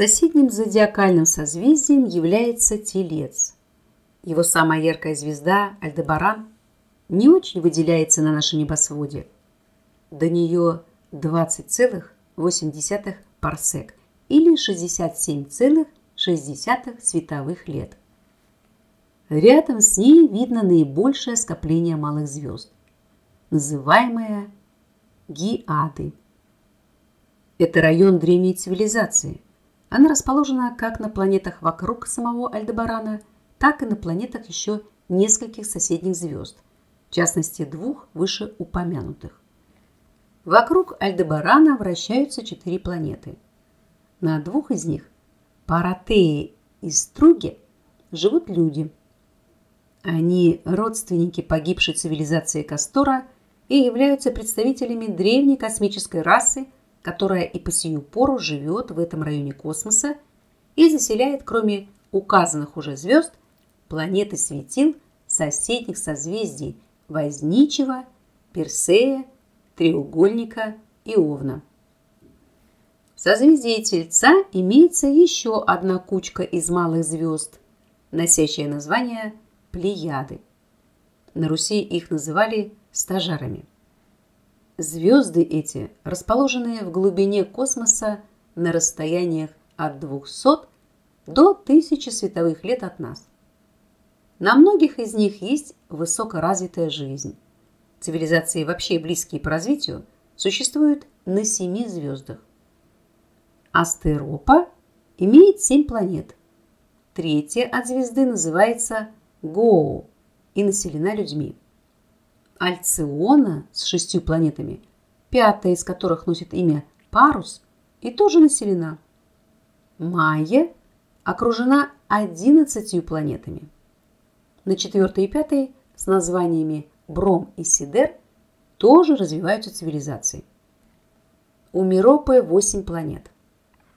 Соседним зодиакальным созвездием является Телец. Его самая яркая звезда, Альдебаран, не очень выделяется на нашем небосводе. До нее 20,8 парсек или 67,6 световых лет. Рядом с ней видно наибольшее скопление малых звезд, называемое Гиады. Это район древней цивилизации – она расположена как на планетах вокруг самого Альдебарана, так и на планетах еще нескольких соседних звезд, в частности двух вышеупомянутых. Вокруг Альдебарана вращаются четыре планеты. На двух из них, Паратеи и Струге, живут люди. Они родственники погибшей цивилизации Кастора и являются представителями древней космической расы – которая и по сию пору живет в этом районе космоса и заселяет, кроме указанных уже звезд, планеты светил соседних созвездий Возничего, Персея, Треугольника и Овна. В созвездии Тельца имеется еще одна кучка из малых звезд, носящая название Плеяды. На Руси их называли стажарами. Звезды эти, расположенные в глубине космоса на расстояниях от 200 до 1000 световых лет от нас. На многих из них есть высокоразвитая жизнь. Цивилизации, вообще близкие по развитию, существуют на семи звездах. Астеропа имеет семь планет. Третья от звезды называется Гоу и населена людьми. Альциона с шестью планетами, пятая из которых носит имя Парус и тоже населена. Майя окружена одиннадцатью планетами. На четвертой и пятой с названиями Бром и Сидер тоже развиваются цивилизации. У Миропы 8 планет.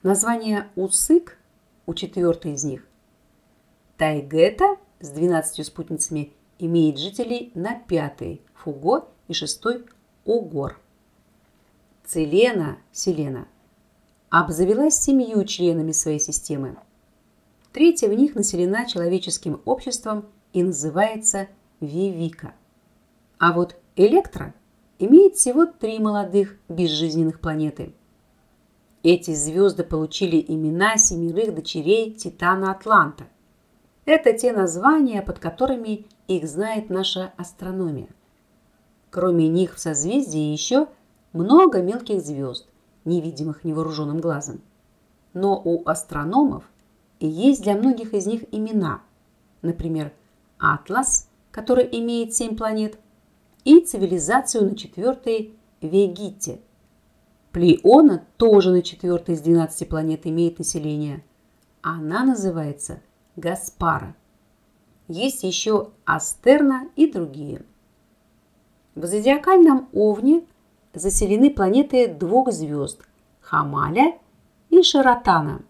Название Усык у четвертой из них. Тайгета с 12 спутницами имеет жителей на пятой Фуго и шестой Угор. Целена, Селена, обзавелась семью членами своей системы. Третья в них населена человеческим обществом и называется Вивика. А вот Электро имеет всего три молодых безжизненных планеты. Эти звезды получили имена семерых дочерей Титана Атланта. Это те названия, под которыми их знает наша астрономия. Кроме них в созвездии еще много мелких звезд, невидимых невооруженным глазом. Но у астрономов и есть для многих из них имена. Например, Атлас, который имеет семь планет, и цивилизацию на четвертой Вегите. Плеона тоже на четвертой из 12 планет имеет население. Она называется Гаспара. Есть еще Астерна и другие. В зодиакальном Овне заселены планеты двух звезд – Хамаля и Шаратана.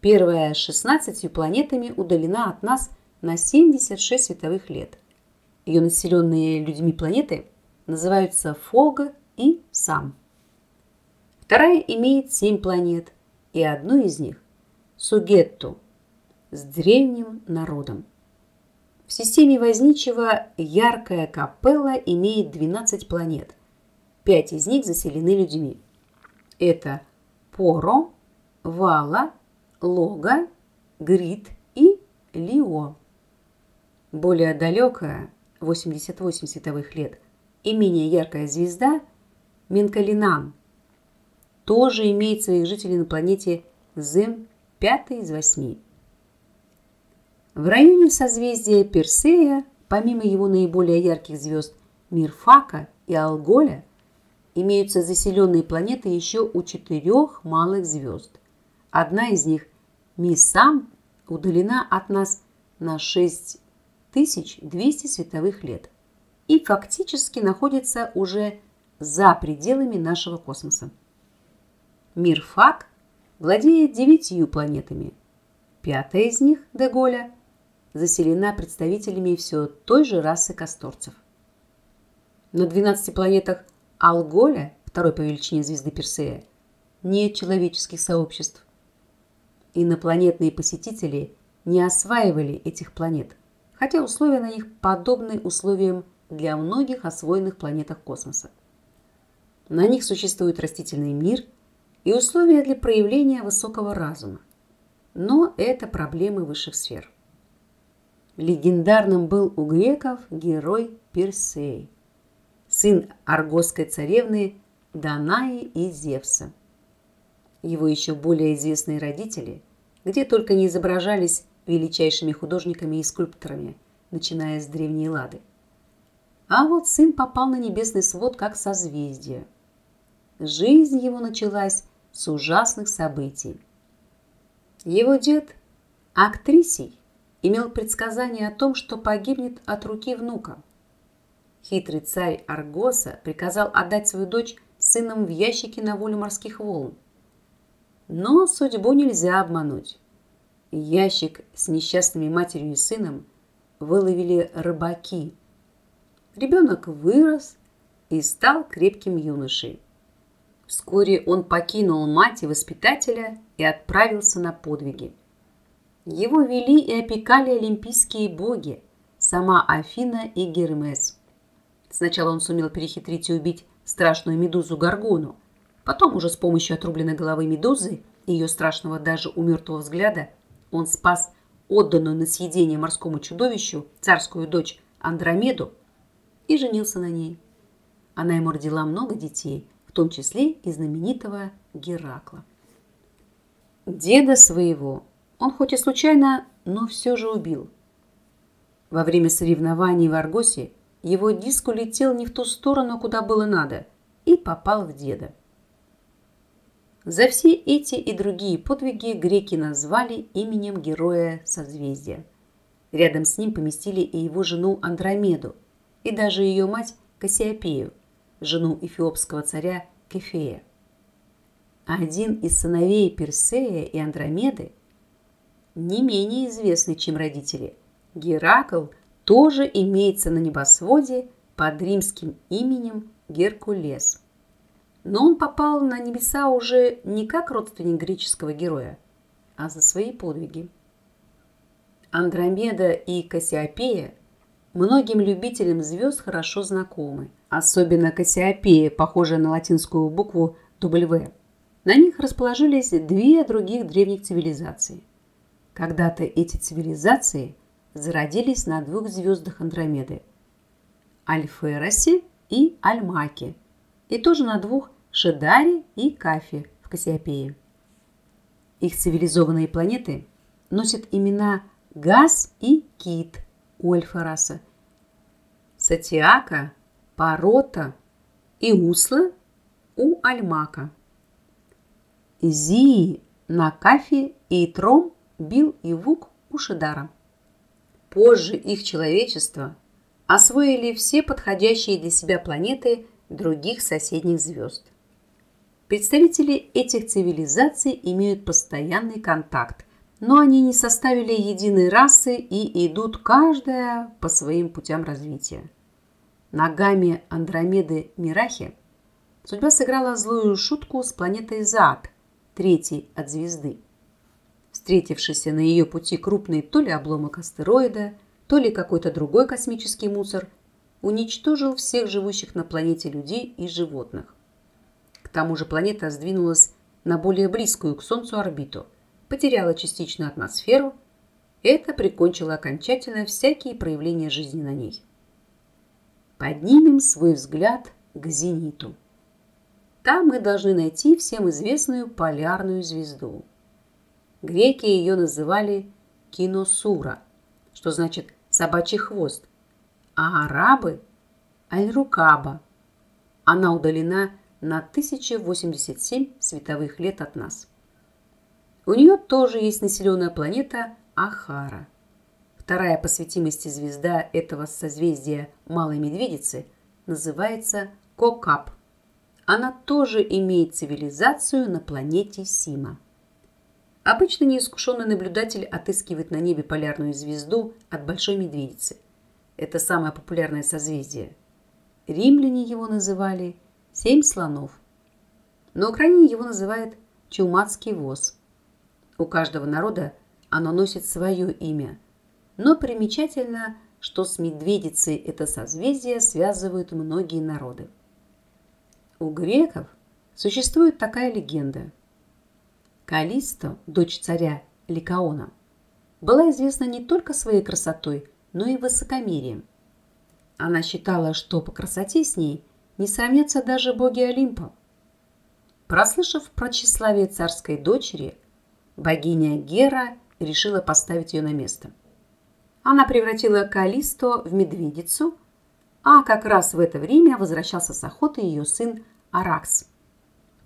Первая с 16 планетами удалена от нас на 76 световых лет. Ее населенные людьми планеты называются Фога и Сам. Вторая имеет 7 планет, и одну из них – Сугетту с древним народом. В системе Возничего яркая капелла имеет 12 планет. Пять из них заселены людьми. Это Поро, Вала, Лога, Грит и Лио. Более далекая, 88 световых лет, и менее яркая звезда Менкалинан тоже имеет своих жителей на планете Зем 5 из 8. В районе созвездия Персея, помимо его наиболее ярких звезд Мирфака и Алголя, имеются заселенные планеты еще у четырех малых звезд. Одна из них, Мисам, удалена от нас на 6200 световых лет и фактически находится уже за пределами нашего космоса. Мирфак владеет девятью планетами. Пятая из них, Деголя, заселена представителями все той же расы касторцев. На 12 планетах Алголя, второй по величине звезды Персея, нет человеческих сообществ. Инопланетные посетители не осваивали этих планет, хотя условия на них подобны условиям для многих освоенных планетах космоса. На них существует растительный мир и условия для проявления высокого разума. Но это проблемы высших сфер. Легендарным был у греков герой Персей, сын аргосской царевны Данаи и Зевса. Его еще более известные родители, где только не изображались величайшими художниками и скульпторами, начиная с древней Лады. А вот сын попал на небесный свод как созвездие. Жизнь его началась с ужасных событий. Его дед, актрисей, имел предсказание о том, что погибнет от руки внука. Хитрый царь Аргоса приказал отдать свою дочь сыном в ящике на волю морских волн. Но судьбу нельзя обмануть. Ящик с несчастными матерью и сыном выловили рыбаки. Ребенок вырос и стал крепким юношей. Вскоре он покинул мать и воспитателя и отправился на подвиги. Его вели и опекали олимпийские боги, сама Афина и Гермес. Сначала он сумел перехитрить и убить страшную медузу Гаргону, потом уже с помощью отрубленной головы медузы и ее страшного даже у мертвого взгляда он спас отданную на съедение морскому чудовищу царскую дочь Андромеду и женился на ней. Она ему родила много детей, в том числе и знаменитого Геракла. Деда своего он хоть и случайно, но все же убил. Во время соревнований в Аргосе его диск улетел не в ту сторону, куда было надо, и попал в деда. За все эти и другие подвиги греки назвали именем героя созвездия. Рядом с ним поместили и его жену Андромеду, и даже ее мать Кассиопею, жену эфиопского царя Кефея. Один из сыновей Персея и Андромеды не менее известный, чем родители. Геракл тоже имеется на небосводе под римским именем Геркулес – но он попал на небеса уже не как родственник греческого героя, а за свои подвиги. Андромеда и Кассиопея многим любителям звезд хорошо знакомы, особенно Кассиопея, похожая на латинскую букву W. На них расположились две других древних цивилизации. Когда-то эти цивилизации зародились на двух звездах Андромеды – Альферосе и Альмаке, и тоже на двух Шедари и Кафи в Кассиопее. Их цивилизованные планеты носят имена Газ и Кит у Альфараса, Сатиака, Парота и Усла у Альмака. Зии на Кафе и Тром, Бил и Вук у Шедара. Позже их человечество освоили все подходящие для себя планеты других соседних звезд. Представители этих цивилизаций имеют постоянный контакт, но они не составили единой расы и идут каждая по своим путям развития. На гамме Андромеды Мирахи судьба сыграла злую шутку с планетой Заат, третьей от звезды. Встретившийся на ее пути крупный то ли обломок астероида, то ли какой-то другой космический мусор уничтожил всех живущих на планете людей и животных тому же планета сдвинулась на более близкую к Солнцу орбиту, потеряла частичную атмосферу. Это прикончило окончательно всякие проявления жизни на ней. Поднимем свой взгляд к зениту. Там мы должны найти всем известную полярную звезду. Греки ее называли Киносура, что значит собачий хвост, а арабы – Альрукаба. Она удалена на 1087 световых лет от нас. У нее тоже есть населенная планета Ахара. Вторая по светимости звезда этого созвездия Малой Медведицы называется Кокап. Она тоже имеет цивилизацию на планете Сима. Обычно неискушенный наблюдатель отыскивает на небе полярную звезду от Большой Медведицы. Это самое популярное созвездие. Римляне его называли семь слонов. На Украине его называют чумацкий воз. У каждого народа оно носит свое имя, но примечательно, что с медведицей это созвездие связывают многие народы. У греков существует такая легенда. Калисто, дочь царя Ликаона, была известна не только своей красотой, но и высокомерием. Она считала, что по красоте с ней не сравнятся даже боги Олимпа. Прослышав про тщеславие царской дочери, богиня Гера решила поставить ее на место. Она превратила Калисто в медведицу, а как раз в это время возвращался с охоты ее сын Аракс.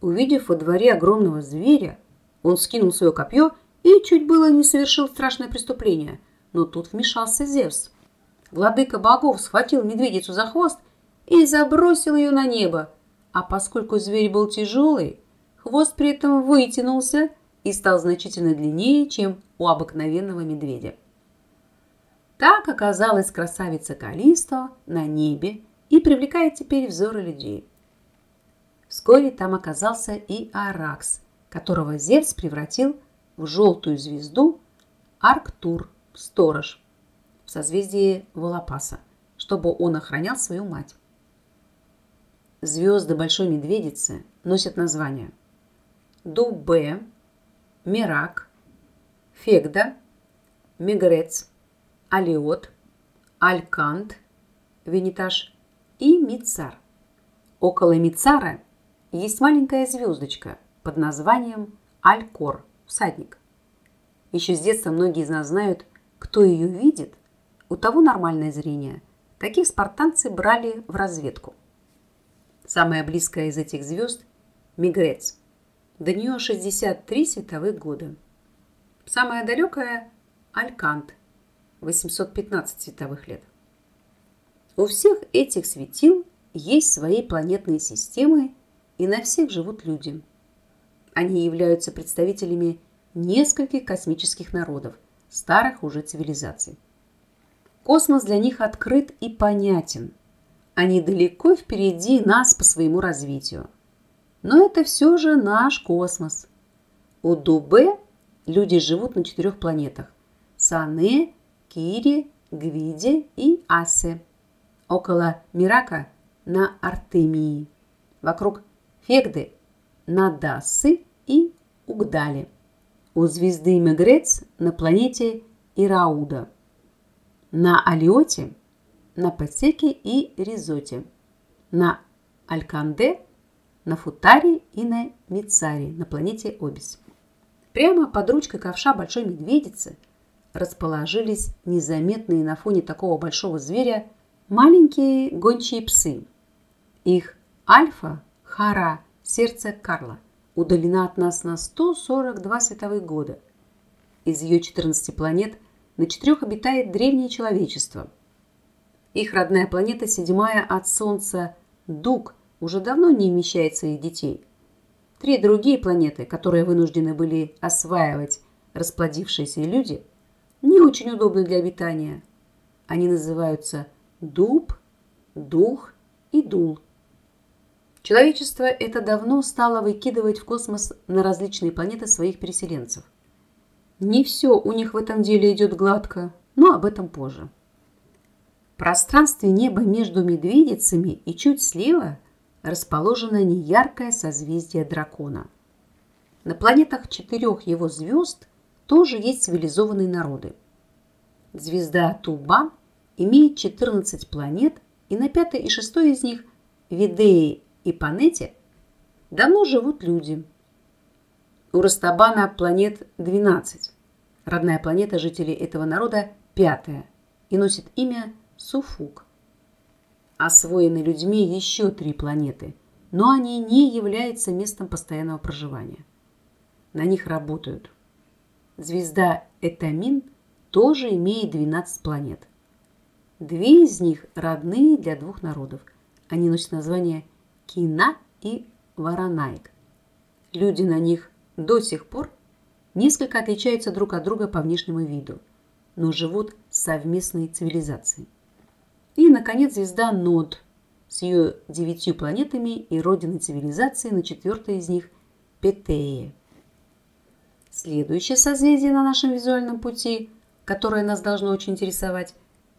Увидев во дворе огромного зверя, он скинул свое копье и чуть было не совершил страшное преступление, но тут вмешался Зевс. Владыка богов схватил медведицу за хвост и забросил ее на небо, а поскольку зверь был тяжелый, хвост при этом вытянулся и стал значительно длиннее, чем у обыкновенного медведя. Так оказалась красавица Калисто на небе и привлекает теперь взоры людей. Вскоре там оказался и Аракс, которого Зевс превратил в желтую звезду Арктур, сторож, в созвездии Волопаса, чтобы он охранял свою мать. Звезды Большой Медведицы носят названия Дубе, Мирак, Фегда, Мегрец, Алиот, Алькант, Венитаж и Мицар. Около Мицара есть маленькая звездочка под названием Алькор, всадник. Еще с детства многие из нас знают, кто ее видит, у того нормальное зрение. Таких спартанцы брали в разведку. Самая близкая из этих звезд – Мигрец. До нее 63 световых года. Самая далекая – Алькант, 815 световых лет. У всех этих светил есть свои планетные системы, и на всех живут люди. Они являются представителями нескольких космических народов, старых уже цивилизаций. Космос для них открыт и понятен. Они далеко впереди нас по своему развитию. Но это все же наш космос. У Дубе люди живут на четырех планетах – Сане, Кири, Гвиде и Асе. Около Мирака – на Артемии. Вокруг Фегды – на Дассы и Угдале. У звезды Мегрец на планете Ирауда. На Алиоте – на Пасеке и Ризоте, на Альканде, на Футаре и на Мицаре на планете Обис. Прямо под ручкой ковша большой медведицы расположились незаметные на фоне такого большого зверя маленькие гончие псы. Их альфа, хара, сердце Карла удалена от нас на 142 световых года. Из ее 14 планет на четырех обитает древнее человечество – их родная планета, седьмая от Солнца, Дуг, уже давно не вмещает своих детей. Три другие планеты, которые вынуждены были осваивать расплодившиеся люди, не очень удобны для обитания. Они называются Дуб, Дух и Дул. Человечество это давно стало выкидывать в космос на различные планеты своих переселенцев. Не все у них в этом деле идет гладко, но об этом позже пространстве неба между медведицами и чуть слева расположено неяркое созвездие дракона. На планетах четырех его звезд тоже есть цивилизованные народы. Звезда Туба имеет 14 планет, и на пятой и шестой из них, Видеи и Панете, давно живут люди. У Растабана планет 12. Родная планета жителей этого народа – пятая и носит имя Суфук. Освоены людьми еще три планеты, но они не являются местом постоянного проживания. На них работают. Звезда Этамин тоже имеет 12 планет. Две из них родные для двух народов. Они носят название Кина и Варанаик. Люди на них до сих пор несколько отличаются друг от друга по внешнему виду, но живут совместной цивилизацией. И, наконец, звезда Нод с ее девятью планетами и родиной цивилизации на четвертой из них – Петея. Следующее созвездие на нашем визуальном пути, которое нас должно очень интересовать,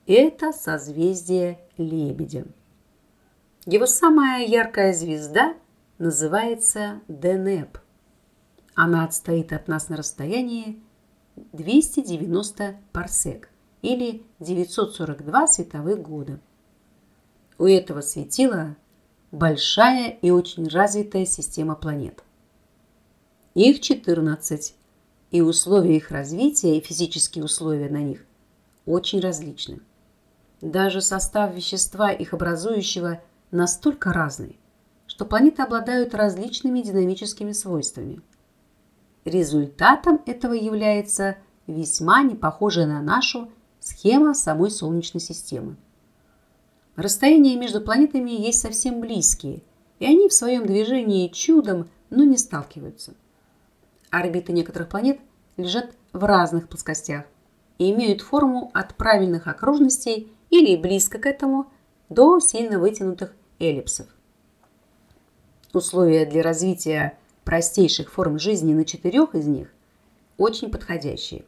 это созвездие Лебедя. Его самая яркая звезда называется Денеп. Она отстоит от нас на расстоянии 290 парсек или 942 световых года. У этого светила большая и очень развитая система планет. Их 14, и условия их развития и физические условия на них очень различны. Даже состав вещества, их образующего, настолько разный, что планеты обладают различными динамическими свойствами. Результатом этого является весьма непохожая на нашу схема самой Солнечной системы. Расстояния между планетами есть совсем близкие, и они в своем движении чудом, но не сталкиваются. Орбиты некоторых планет лежат в разных плоскостях и имеют форму от правильных окружностей или близко к этому до сильно вытянутых эллипсов. Условия для развития простейших форм жизни на четырех из них очень подходящие.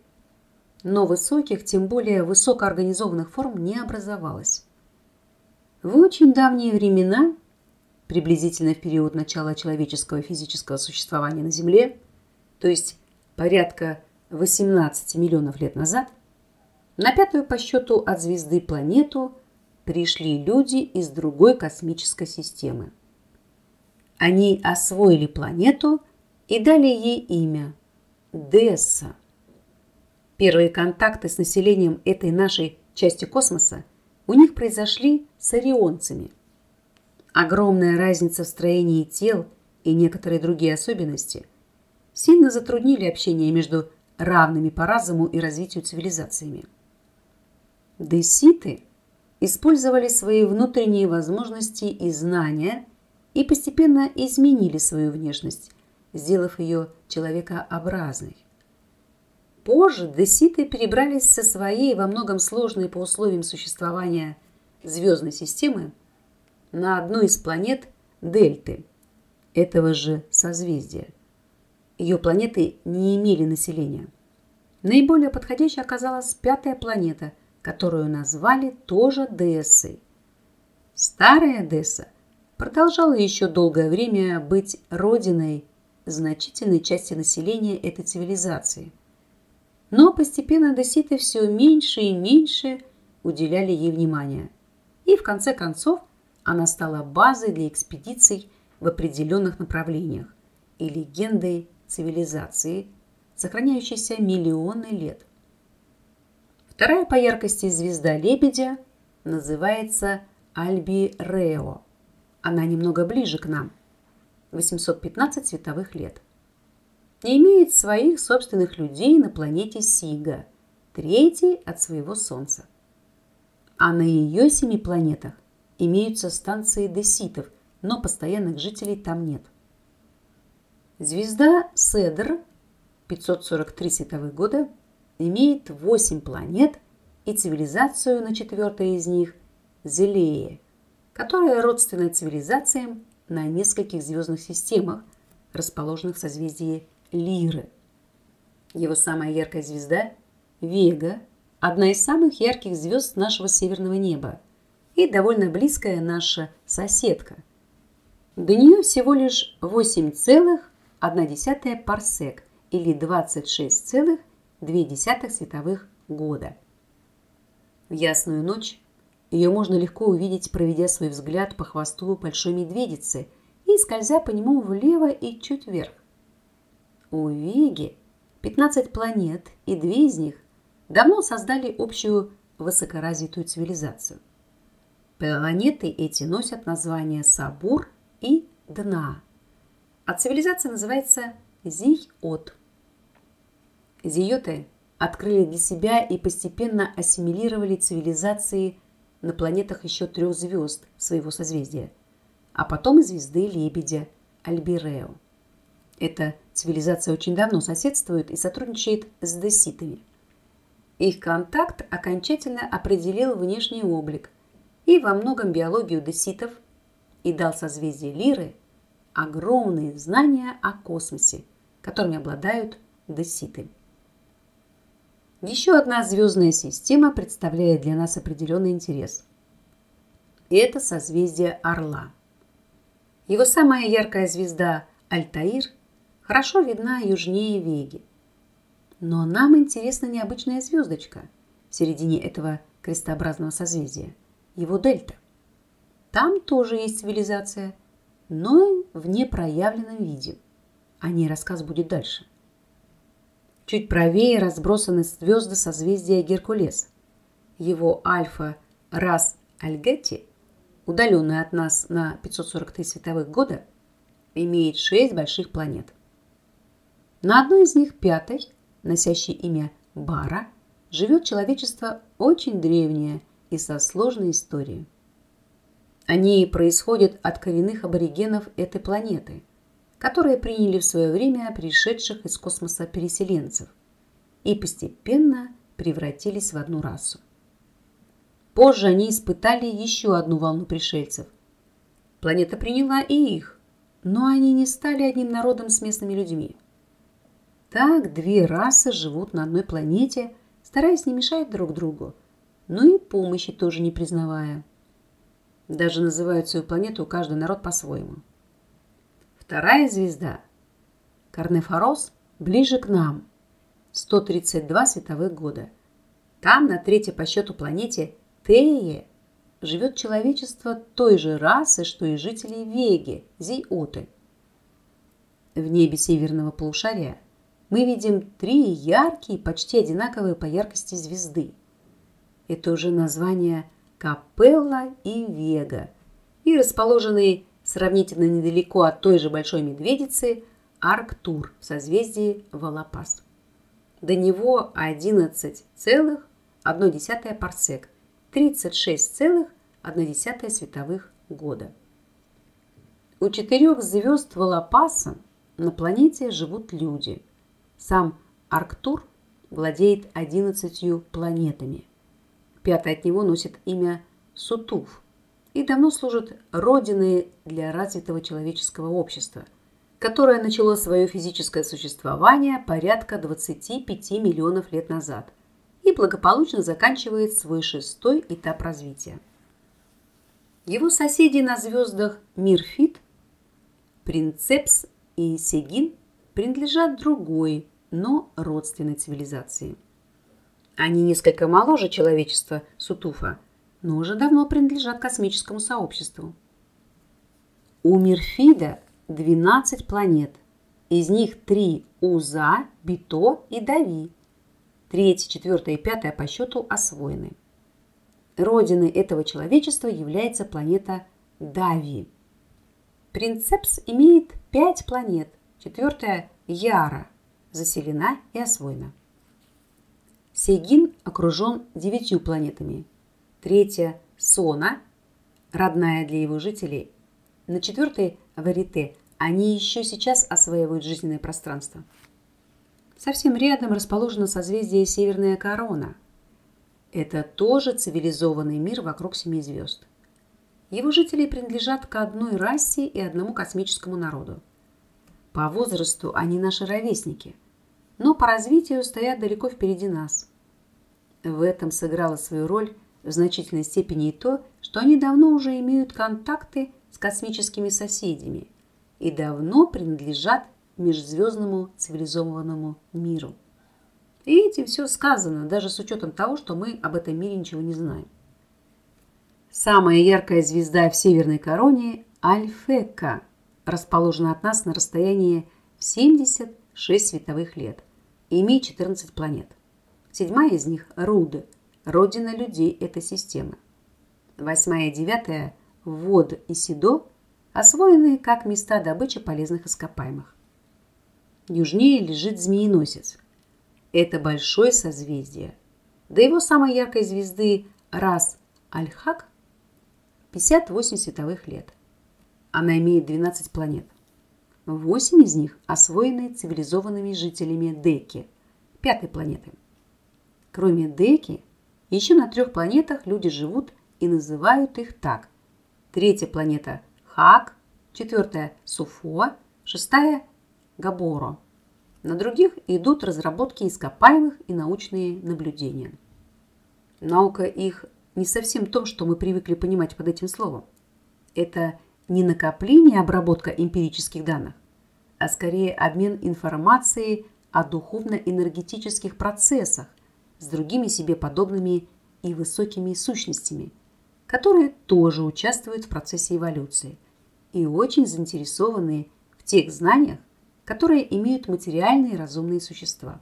Но высоких, тем более высокоорганизованных форм не образовалось. В очень давние времена, приблизительно в период начала человеческого физического существования на Земле, то есть порядка 18 миллионов лет назад, на пятую по счету от звезды планету пришли люди из другой космической системы. Они освоили планету и дали ей имя – Десса. Первые контакты с населением этой нашей части космоса у них произошли с орионцами. Огромная разница в строении тел и некоторые другие особенности сильно затруднили общение между равными по разуму и развитию цивилизациями. Деситы использовали свои внутренние возможности и знания и постепенно изменили свою внешность, сделав ее человекообразной. Позже деситы перебрались со своей во многом сложной по условиям существования звездной системы на одну из планет Дельты, этого же созвездия. Ее планеты не имели населения. Наиболее подходящей оказалась пятая планета, которую назвали тоже Дессой. Старая Десса продолжала еще долгое время быть родиной значительной части населения этой цивилизации. Но постепенно деситы все меньше и меньше уделяли ей внимания. И в конце концов она стала базой для экспедиций в определенных направлениях и легендой цивилизации, сохраняющейся миллионы лет. Вторая по яркости звезда Лебедя называется Альби-Рео. Она немного ближе к нам, 815 световых лет. И имеет своих собственных людей на планете Сига, третий от своего Солнца. А на ее семи планетах имеются станции деситов, но постоянных жителей там нет. Звезда Седр 543 световых года имеет 8 планет и цивилизацию на четвертой из них – Зелее, которая родственна цивилизациям на нескольких звездных системах, расположенных в созвездии Лиры. Его самая яркая звезда – Вега, одна из самых ярких звезд нашего северного неба и довольно близкая наша соседка. До нее всего лишь 8,1 парсек или 26,2 световых года. В ясную ночь ее можно легко увидеть, проведя свой взгляд по хвосту большой медведицы и скользя по нему влево и чуть вверх. У Веги 15 планет, и две из них давно создали общую высокоразвитую цивилизацию. Планеты эти носят названия Сабур и Дна, а цивилизация называется Зий-От. Зиоты открыли для себя и постепенно ассимилировали цивилизации на планетах еще трех звезд своего созвездия, а потом и звезды Лебедя Альбирео. Эта цивилизация очень давно соседствует и сотрудничает с деситами. Их контакт окончательно определил внешний облик и во многом биологию деситов и дал созвездие Лиры огромные знания о космосе, которыми обладают Деситы. Еще одна звездная система представляет для нас определенный интерес. Это созвездие Орла. Его самая яркая звезда Альтаир хорошо видна южнее Веги. Но нам интересна необычная звездочка в середине этого крестообразного созвездия, его дельта. Там тоже есть цивилизация, но в непроявленном виде. О ней рассказ будет дальше. Чуть правее разбросаны звезды созвездия Геркулес. Его альфа Рас Альгетти, удаленная от нас на 543 световых года, имеет шесть больших планет. На одной из них, пятой, носящей имя Бара, живет человечество очень древнее и со сложной историей. Они происходят от коренных аборигенов этой планеты, которые приняли в свое время пришедших из космоса переселенцев и постепенно превратились в одну расу. Позже они испытали еще одну волну пришельцев. Планета приняла и их, но они не стали одним народом с местными людьми. Так две расы живут на одной планете, стараясь не мешать друг другу, но и помощи тоже не признавая. Даже называют свою планету каждый народ по-своему. Вторая звезда, Карнефорос, ближе к нам, 132 световых года. Там, на третьей по счету планете Тее, живет человечество той же расы, что и жители Веги, Зейоты. В небе северного полушария мы видим три яркие, почти одинаковые по яркости звезды. Это уже название Капелла и Вега, и расположенные сравнительно недалеко от той же Большой Медведицы Арктур в созвездии Волопас. До него 11,1 парсек, 36,1 световых года. У четырех звезд Волопаса на планете живут люди. Сам Арктур владеет 11 планетами – Пятый от него носит имя Сутув и давно служит родиной для развитого человеческого общества, которое начало свое физическое существование порядка 25 миллионов лет назад и благополучно заканчивает свой шестой этап развития. Его соседи на звездах Мирфит, Принцепс и Сегин принадлежат другой, но родственной цивилизации – они несколько моложе человечества Сутуфа, но уже давно принадлежат космическому сообществу. У Мирфида 12 планет. Из них три Уза, Бито и Дави. Третья, четвертая и пятая по счету освоены. Родиной этого человечества является планета Дави. Принцепс имеет пять планет. Четвертая Яра заселена и освоена. Сейгин окружен девятью планетами. Третья – Сона, родная для его жителей. На четвертой – Варите. Они еще сейчас осваивают жизненное пространство. Совсем рядом расположено созвездие Северная Корона. Это тоже цивилизованный мир вокруг семи звезд. Его жители принадлежат к одной расе и одному космическому народу. По возрасту они наши ровесники – но по развитию стоят далеко впереди нас. В этом сыграло свою роль в значительной степени и то, что они давно уже имеют контакты с космическими соседями и давно принадлежат межзвездному цивилизованному миру. И этим все сказано, даже с учетом того, что мы об этом мире ничего не знаем. Самая яркая звезда в северной короне – Альфека, расположена от нас на расстоянии в 76 световых лет – и имеет 14 планет. Седьмая из них – Руды, родина людей этой системы. Восьмая и девятая – Вод и Сидо, освоенные как места добычи полезных ископаемых. Южнее лежит Змееносец. Это большое созвездие. До его самой яркой звезды Рас Аль-Хак 58 световых лет. Она имеет 12 планет. Восемь из них освоены цивилизованными жителями Деки, пятой планеты. Кроме Деки, еще на трех планетах люди живут и называют их так. Третья планета – Хак, четвертая – Суфо, шестая – Габоро. На других идут разработки ископаемых и научные наблюдения. Наука их не совсем то, что мы привыкли понимать под этим словом. Это не накопление обработка эмпирических данных, а скорее обмен информацией о духовно-энергетических процессах с другими себе подобными и высокими сущностями, которые тоже участвуют в процессе эволюции и очень заинтересованы в тех знаниях, которые имеют материальные разумные существа.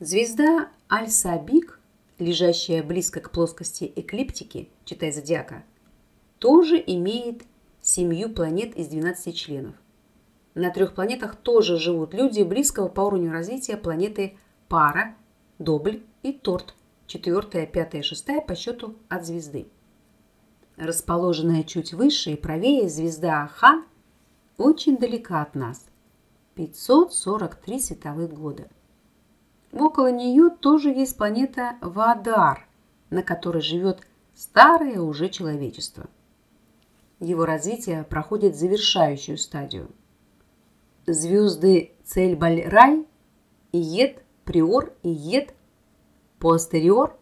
Звезда Аль-Сабик, лежащая близко к плоскости эклиптики, читай зодиака, тоже имеет семью планет из 12 членов. На трех планетах тоже живут люди близкого по уровню развития планеты Пара, Добль и Торт, четвертая, пятая, шестая по счету от звезды. Расположенная чуть выше и правее звезда Хан очень далека от нас – 543 световых года. Около нее тоже есть планета Вадар, на которой живет старое уже человечество. Его развитие проходит завершающую стадию. Звезды Цельбаль-Рай, Иет, Приор, Иет, Постериор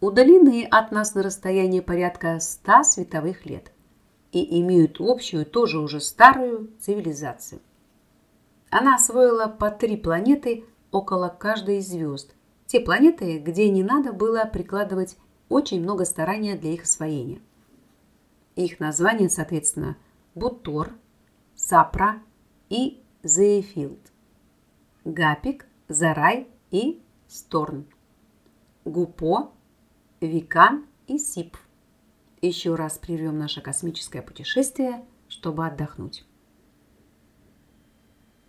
удалены от нас на расстояние порядка 100 световых лет – и имеют общую, тоже уже старую цивилизацию. Она освоила по три планеты около каждой из звезд. Те планеты, где не надо было прикладывать очень много старания для их освоения. Их названия, соответственно, Бутор, Сапра и Зеефилд, Гапик, Зарай и Сторн, Гупо, Викан и Сипф еще раз прервем наше космическое путешествие, чтобы отдохнуть.